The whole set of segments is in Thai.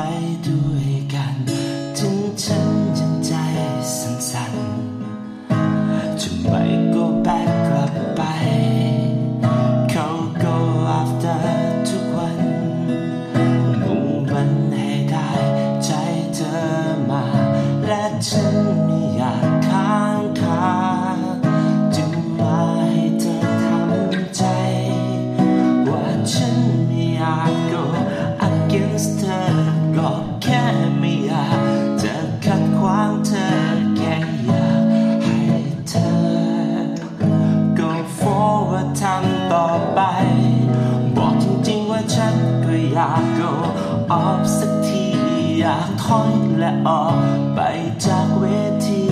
ไปด้วยกัน อยาก go off สักทีอยากถอยและออกไปจากเวที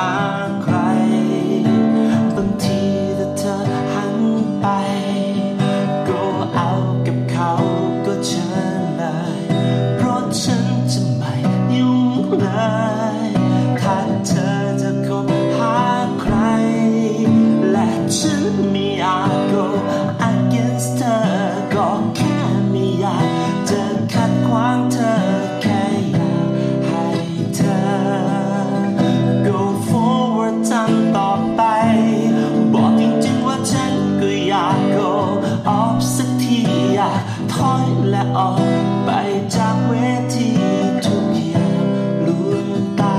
Ah. ถอยและออกไปจากเวทีทุกอย่างล้วตา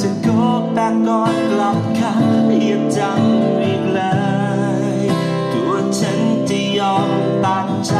จะโกแบกนอนกลับค่ะอย่าจัอีกเลย ตัวฉันจะยอมตัดใจ